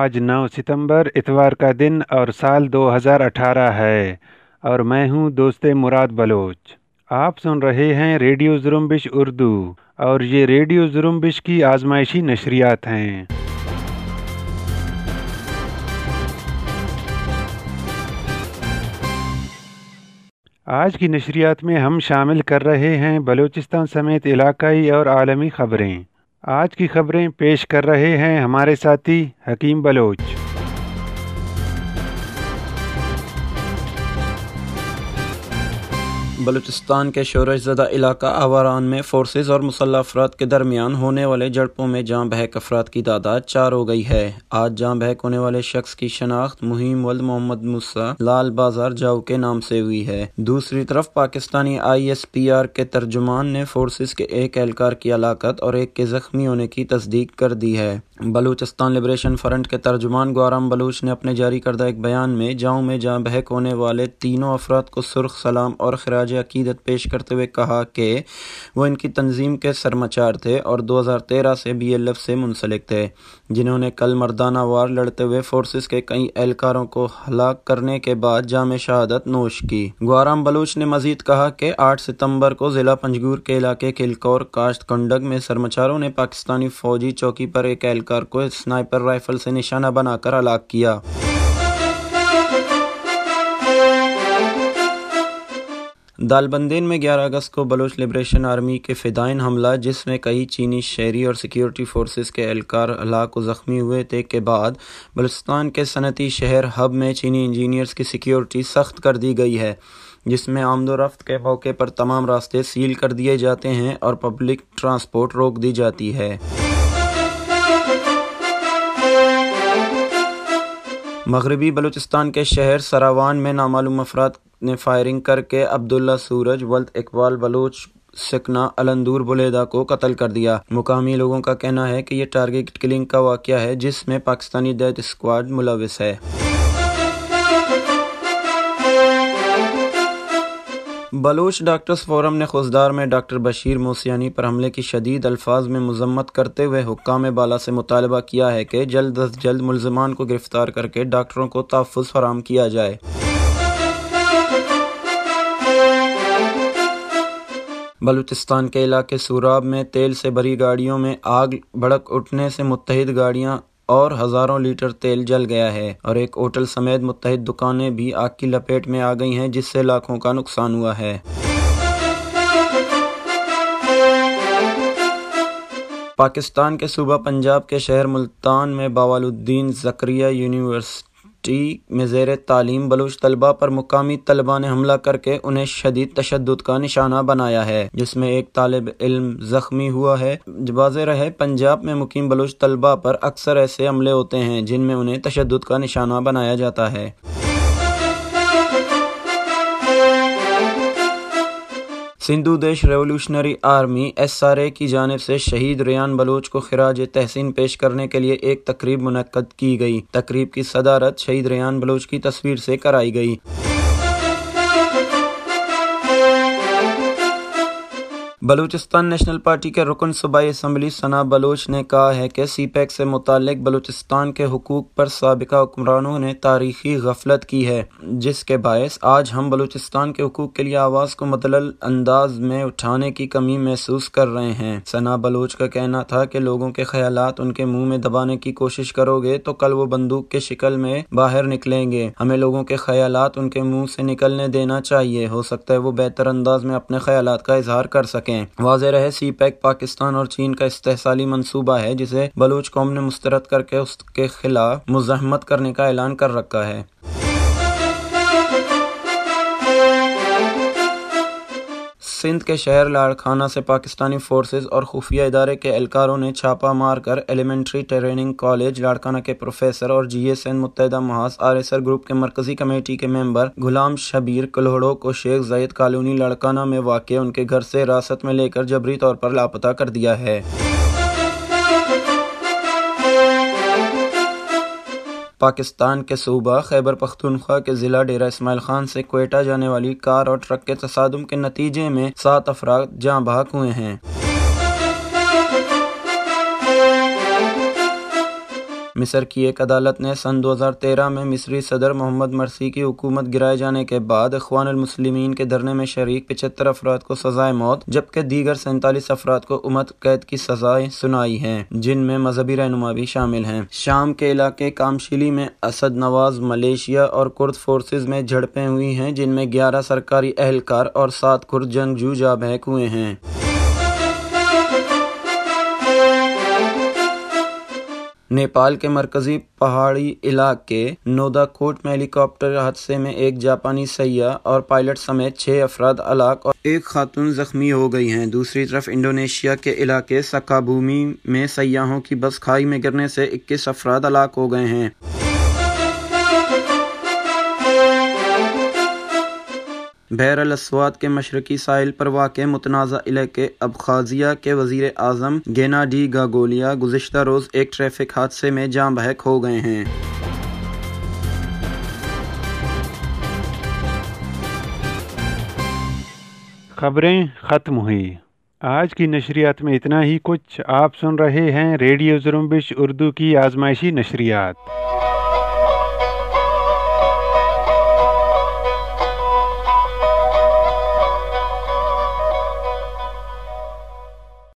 آج نو ستمبر اتوار کا دن اور سال دو ہزار اٹھارہ ہے اور میں ہوں دوست مراد بلوچ۔ آپ سن رہے ہیں ریڈیو زرمبش اردو اور یہ ریڈیو زرمبش کی آزمائشی نشریات ہیں۔ آج کی نشریات میں ہم شامل کر رہے ہیں بلوچستان سمیت علاقائی اور عالمی خبریں۔ آج کی خبریں پیش کر رہے ہیں ہمارے ساتھی حکیم بلوچ۔ بلوچستان کے شورش زدہ علاقہ آواران میں فورسز اور مسلح افراد کے درمیان ہونے والے جڑپوں میں جاں بحق افراد کی تعداد چار ہو گئی ہے۔ آج جاں بحق ہونے والے شخص کی شناخت مہیم ولد محمد مسا لال بازار جاؤ کے نام سے ہوئی ہے۔ دوسری طرف Pakistani I S P R کے ترجمان نے فورسز کے ایک اہلکار کی ہلاکت اور ایک کے زخمی ہونے کی تصدیق کر دی ہے۔ بلوچستان لبریشن فرنٹ کے ترجمان گوارم بلوچ نے اپنے جاری کردہ ایک بیان میں جاؤں میں جاں بحق ہونے والے تینوں افراد کو سرخ سلام اور خراج عقیدت پیش کرتے ہوئے کہا کہ وہ ان کی تنظیم کے سرمچار تھے اور دو ہزار تیرہ سے بی ایل ایف سے منسلک تھے، جنہوں نے کل مردانہ وار لڑتے ہوئے فورسز کے کئی اہلکاروں کو ہلاک کرنے کے بعد جامع شہادت نوش کی۔ گوارام بلوچ نے مزید کہا کہ آٹھ ستمبر کو ضلع پنجگور کے علاقے کلکور کاشت کنڈگ میں سرمچاروں نے پاکستانی فوجی چوکی پر ایک اہلکار کو سنائپر رائفل سے نشانہ بنا کر ہلاک کیا۔ دالبندین میں گیارہ اگست کو بلوچ لبریشن آرمی کے فدائن حملہ، جس میں کئی چینی شہری اور سیکیورٹی فورسز کے اہلکار ہلاک و زخمی ہوئے تھے کے بعد بلوچستان کے صنعتی شہر ہب میں چینی انجینئرز کی سیکیورٹی سخت کر دی گئی ہے، جس میں آمد و رفت کے موقع پر تمام راستے سیل کر دیے جاتے ہیں اور پبلک ٹرانسپورٹ روک دی جاتی ہے۔ مغربی بلوچستان کے شہر سراوان میں نامعلوم افراد نے فائرنگ کر کے عبداللہ سورج، ولد اقبال بلوچ، سکنا، الندور بلیدا کو قتل کر دیا۔ مقامی لوگوں کا کہنا ہے کہ یہ ٹارگیٹ کلنگ کا واقعہ ہے جس میں پاکستانی ڈیتھ اسکواڈ ملوث ہے۔ بلوچ ڈاکٹرز فورم نے خوزدار میں ڈاکٹر بشیر موسیانی پر حملے کی شدید الفاظ میں مذمت کرتے ہوئے حکام بالا سے مطالبہ کیا ہے کہ جلد از جلد ملزمان کو گرفتار کر کے ڈاکٹروں کو تحفظ فراہم کیا جائے۔ بلوچستان کے علاقے سوراب میں تیل سے بری گاڑیوں میں آگ بڑک اٹھنے سے متحد گاڑیاں اور ہزاروں لیٹر تیل جل گیا ہے اور ایک ہوٹل سمیت متحد دکانیں بھی آگ کی لپیٹ میں آ گئی ہیں، جس سے لاکھوں کا نقصان ہوا ہے۔ پاکستان کے صوبہ پنجاب کے شہر ملتان میں باوال الدین زکریہ یونیورسٹی ٹی میں زیر تعلیم بلوچ طلبہ پر مقامی طلبہ نے حملہ کر کے انہیں شدید تشدد کا نشانہ بنایا ہے، جس میں ایک طالب علم زخمی ہوا ہے۔ واضح رہے، پنجاب میں مقیم بلوچ طلبہ پر اکثر ایسے حملے ہوتے ہیں جن میں انہیں تشدد کا نشانہ بنایا جاتا ہے۔ Sindhu Desh revolutionary army S R A کی جانب سے شہید ریان بلوچ کو خراج تحسین پیش کرنے کے لیے ایک تقریب منعقد کی گئی۔ تقریب کی صدارت شہید ریان بلوچ کی تصویر سے کرائی گئی۔ بلوچستان نیشنل پارٹی کے رکن صوبائی اسمبلی ثنا بلوچ نے کہا ہے کہ سی پیک سے متعلق بلوچستان کے حقوق پر سابقہ حکمرانوں نے تاریخی غفلت کی ہے، جس کے باعث آج ہم بلوچستان کے حقوق کے لیے آواز کو مدلل انداز میں اٹھانے کی کمی محسوس کر رہے ہیں۔ ثنا بلوچ کا کہنا تھا کہ لوگوں کے خیالات ان کے منہ میں دبانے کی کوشش کرو گے تو کل وہ بندوق کے شکل میں باہر نکلیں گے۔ ہمیں لوگوں کے خیالات ان کے منہ سے نکلنے دینا چاہیے، ہو سکتا ہے وہ بہتر انداز میں اپنے خیالات کا اظہار کر سکیں۔ واضح رہے، سی پیک پاکستان اور چین کا استحصالی منصوبہ ہے، جسے بلوچ قوم نے مسترد کر کے اس کے خلاف مزاحمت کرنے کا اعلان کر رکھا ہے۔ سندھ کے شہر لاڑکھانہ سے پاکستانی فورسز اور خفیہ ادارے کے اہلکاروں نے چھاپہ مار کر ایلیمنٹری ٹریننگ کالج لاڑکانہ کے پروفیسر اور جی ایس این متحدہ محاذ آر ایس آر گروپ کے مرکزی کمیٹی کے ممبر غلام شبیر کلوڑوں کو شیخ زید کالونی لاڑکانہ میں واقع ان کے گھر سے راست میں لے کر جبری طور پر لاپتہ کر دیا ہے۔ پاکستان کے صوبہ خیبر پختونخوا کے ضلع ڈیرہ اسماعیل خان سے کوئٹہ جانے والی کار اور ٹرک کے تصادم کے نتیجے میں سات افراد جاں بحق ہوئے ہیں۔ مصر کی ایک عدالت نے سن دو ہزار تیرہ میں مصری صدر محمد مرسی کی حکومت گرائے جانے کے بعد اخوان المسلمین کے دھرنے میں شریک پچہتر افراد کو سزائے موت، جبکہ دیگر سینتالیس افراد کو امت قید کی سزائیں سنائی ہیں جن میں مذہبی رہنما بھی شامل ہیں۔ شام کے علاقے کامشیلی میں اسد نواز ملیشیا اور کرد فورسز میں جھڑپیں ہوئی ہیں، جن میں گیارہ سرکاری اہلکار اور سات کرد جنگجو جا بحق ہوئے ہیں۔ نیپال کے مرکزی پہاڑی علاقے نودا کوٹ میں ہیلی کاپٹر حادثے میں ایک جاپانی سیاح اور پائلٹ سمیت چھ افراد ہلاک اور ایک خاتون زخمی ہو گئی ہیں۔ دوسری طرف انڈونیشیا کے علاقے سکابومی میں سیاحوں کی بس کھائی میں گرنے سے اکیس افراد ہلاک ہو گئے ہیں۔ بحر الاسواد کے مشرقی ساحل پر واقع متنازع علاقے ابخازیہ کے وزیر اعظم گینا ڈی گاگولیا گزشتہ روز ایک ٹریفک حادثے میں جاں بحق ہو گئے ہیں۔ خبریں ختم ہوئی آج کی نشریات میں اتنا ہی، کچھ آپ سن رہے ہیں ریڈیو زرمبش اردو کی آزمائشی نشریات۔